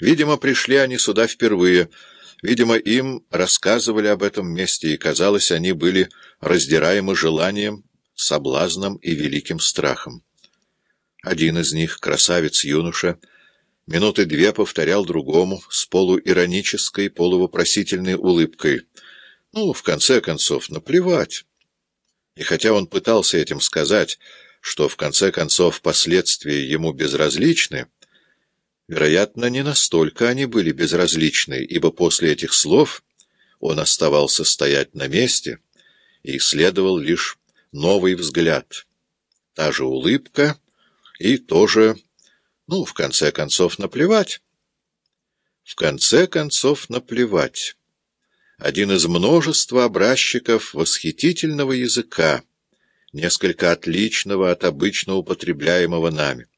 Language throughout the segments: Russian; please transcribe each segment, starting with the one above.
Видимо, пришли они сюда впервые. Видимо, им рассказывали об этом месте, и, казалось, они были раздираемы желанием, соблазном и великим страхом. Один из них, красавец-юноша, минуты две повторял другому с полуиронической, полувопросительной улыбкой. Ну, в конце концов, наплевать. И хотя он пытался этим сказать, что в конце концов последствия ему безразличны, вероятно, не настолько они были безразличны, ибо после этих слов он оставался стоять на месте и исследовал лишь новый взгляд. Та же улыбка и тоже, ну, в конце концов, наплевать. В конце концов, наплевать один из множества образчиков восхитительного языка, несколько отличного от обычно употребляемого нами.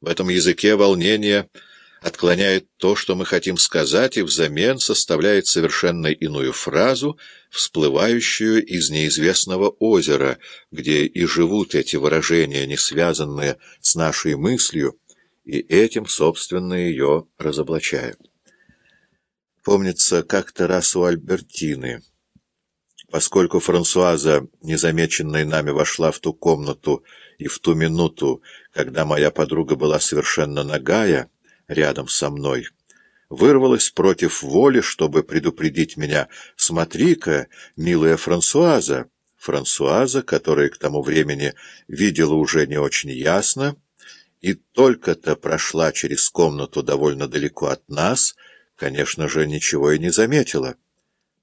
В этом языке волнение отклоняет то, что мы хотим сказать, и взамен составляет совершенно иную фразу, всплывающую из неизвестного озера, где и живут эти выражения, не связанные с нашей мыслью, и этим, собственно, ее разоблачают. Помнится, как-то раз у Альбертины. Поскольку Франсуаза, незамеченная нами, вошла в ту комнату и в ту минуту, когда моя подруга была совершенно нагая, рядом со мной, вырвалась против воли, чтобы предупредить меня. «Смотри-ка, милая Франсуаза!» Франсуаза, которая к тому времени видела уже не очень ясно, и только-то прошла через комнату довольно далеко от нас — конечно же, ничего и не заметила.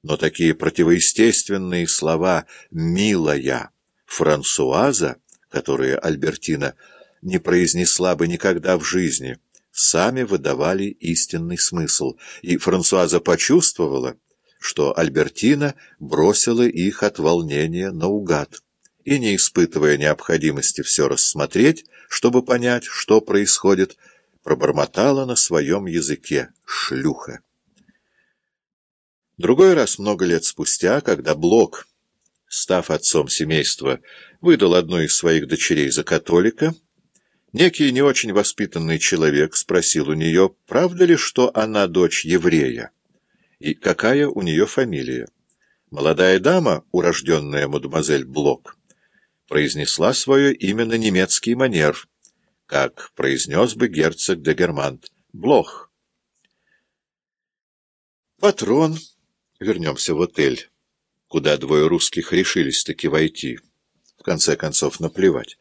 Но такие противоестественные слова «милая», «Франсуаза», которые Альбертина не произнесла бы никогда в жизни, сами выдавали истинный смысл, и Франсуаза почувствовала, что Альбертина бросила их от волнения наугад, и, не испытывая необходимости все рассмотреть, чтобы понять, что происходит, пробормотала на своем языке «шлюха». Другой раз, много лет спустя, когда Блок, став отцом семейства, выдал одну из своих дочерей за католика, некий не очень воспитанный человек спросил у нее, правда ли, что она дочь еврея, и какая у нее фамилия. Молодая дама, урожденная мадемуазель Блок, произнесла свое имя на немецкий манер — как произнес бы герцог де Германт, Блох. Патрон, вернемся в отель, куда двое русских решились-таки войти. В конце концов, наплевать.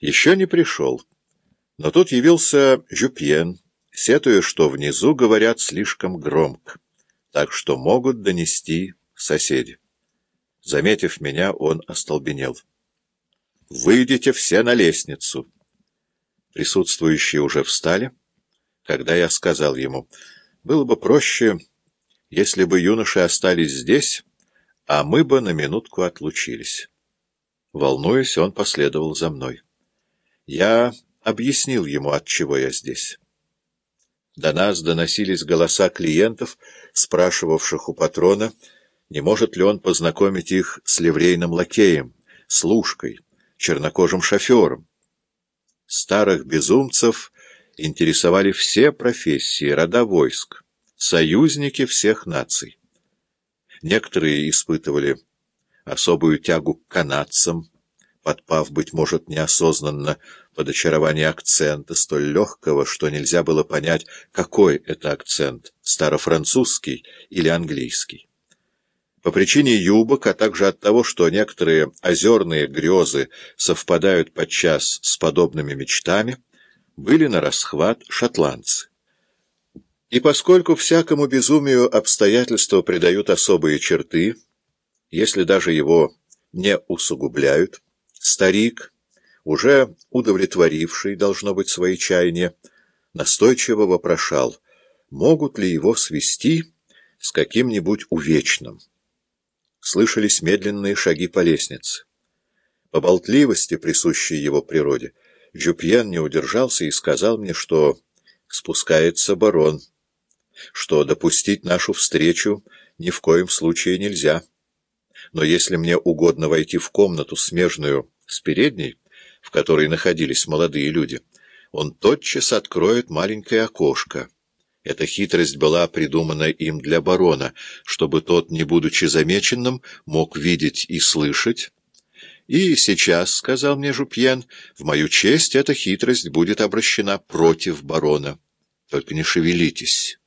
Еще не пришел. Но тут явился Жюпьен, сетуя, что внизу говорят слишком громко, так что могут донести соседи. Заметив меня, он остолбенел. «Выйдите все на лестницу!» Присутствующие уже встали, когда я сказал ему, было бы проще, если бы юноши остались здесь, а мы бы на минутку отлучились. Волнуясь, он последовал за мной. Я объяснил ему, от чего я здесь. До нас доносились голоса клиентов, спрашивавших у патрона, не может ли он познакомить их с ливрейным лакеем, служкой, чернокожим шофером. Старых безумцев интересовали все профессии, рода войск, союзники всех наций. Некоторые испытывали особую тягу к канадцам, подпав, быть может, неосознанно под очарование акцента, столь легкого, что нельзя было понять, какой это акцент, старофранцузский или английский. По причине юбок, а также от того, что некоторые озерные грезы совпадают подчас с подобными мечтами, были на расхват шотландцы. И поскольку всякому безумию обстоятельства придают особые черты, если даже его не усугубляют, старик, уже удовлетворивший, должно быть, свои чаяния, настойчиво вопрошал, могут ли его свести с каким-нибудь увечным слышались медленные шаги по лестнице. По болтливости, присущей его природе, Жюпьен не удержался и сказал мне, что спускается барон, что допустить нашу встречу ни в коем случае нельзя. Но если мне угодно войти в комнату, смежную с передней, в которой находились молодые люди, он тотчас откроет маленькое окошко, Эта хитрость была придумана им для барона, чтобы тот, не будучи замеченным, мог видеть и слышать. «И сейчас, — сказал мне Жупьен, — в мою честь эта хитрость будет обращена против барона. Только не шевелитесь».